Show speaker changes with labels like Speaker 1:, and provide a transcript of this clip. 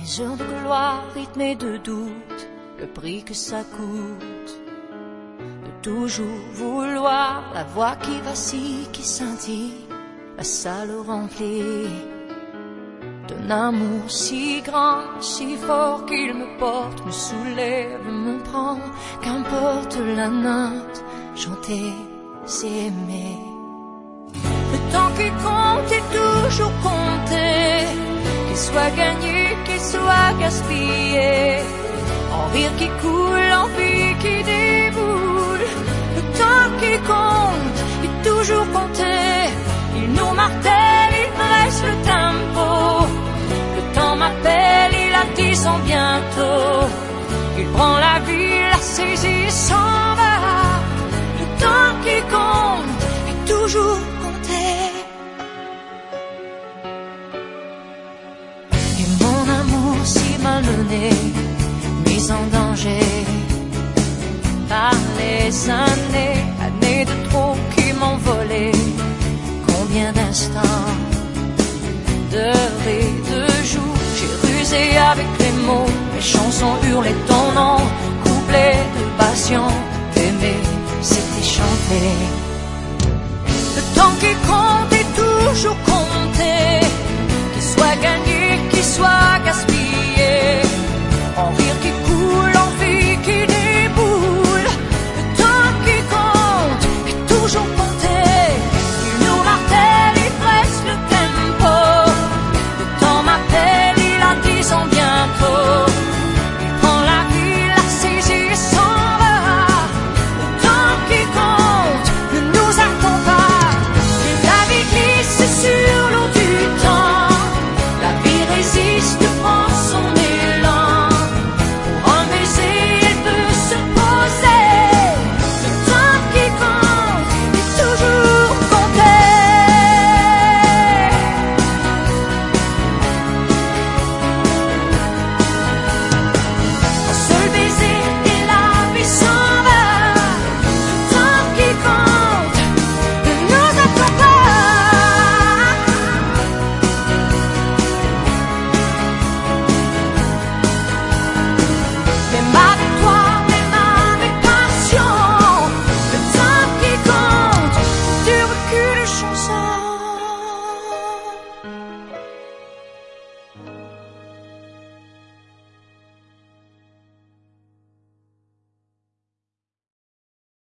Speaker 1: Les de gloire rythmées de doute, le prix que ça coûte. De toujours vouloir la voix qui vacille, qui scintille, la salle remplie. D'un amour si grand, si fort qu'il me porte, me soulève, me prend, qu'importe la note, chanter, c'est aimer. Le temps qui compte est toujours compté, qu'il soit gagné, soit gaspillé, en rire qui coule, en vie qui déboule. Le temps qui compte est toujours compté, il nous martèle, il dresse le tempo. Le temps m'appelle, il a dit son bientôt. Il prend la vie, la saisit, s'en va. Malmené, mis en danger par les années, années de trop qui m'ont volé. Combien d'instants, d'heures et de jours, j'ai rusé avec les mots, mes chansons hurlaient ton nom, couplets de passion.